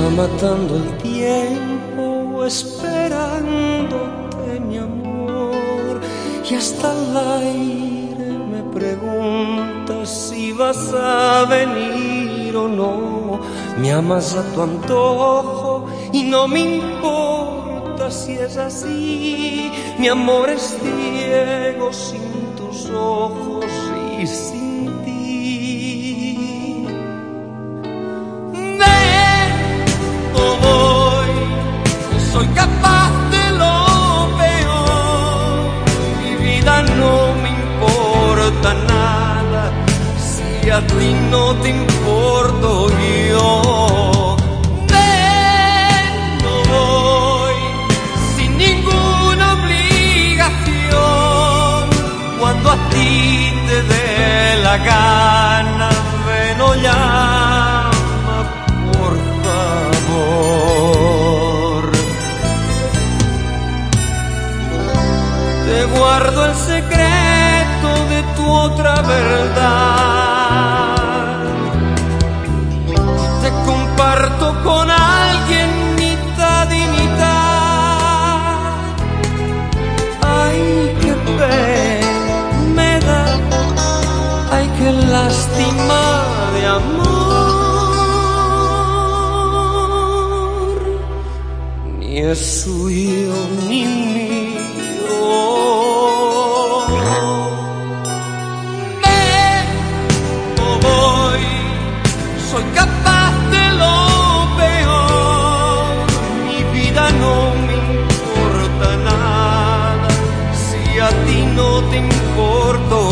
matando el tiempo esperándote mi amor y hasta el aire me pregunta si vas a venir o no. Me amas a tu antojo y no me importa si es así. Mi amor es ciego sin tus ojos y sin importa nada si a ti no te importo yo. Ven o voy sin ninguna obligación. Cuando a ti te dé la gana, ven o llama, por favor. Te guardo el secreto tu otra verdad. Te comparto con alguien mitad y mitad. Ay, qué pena me da. Ay, qué lástima de amor. Ni es suyo. te importo.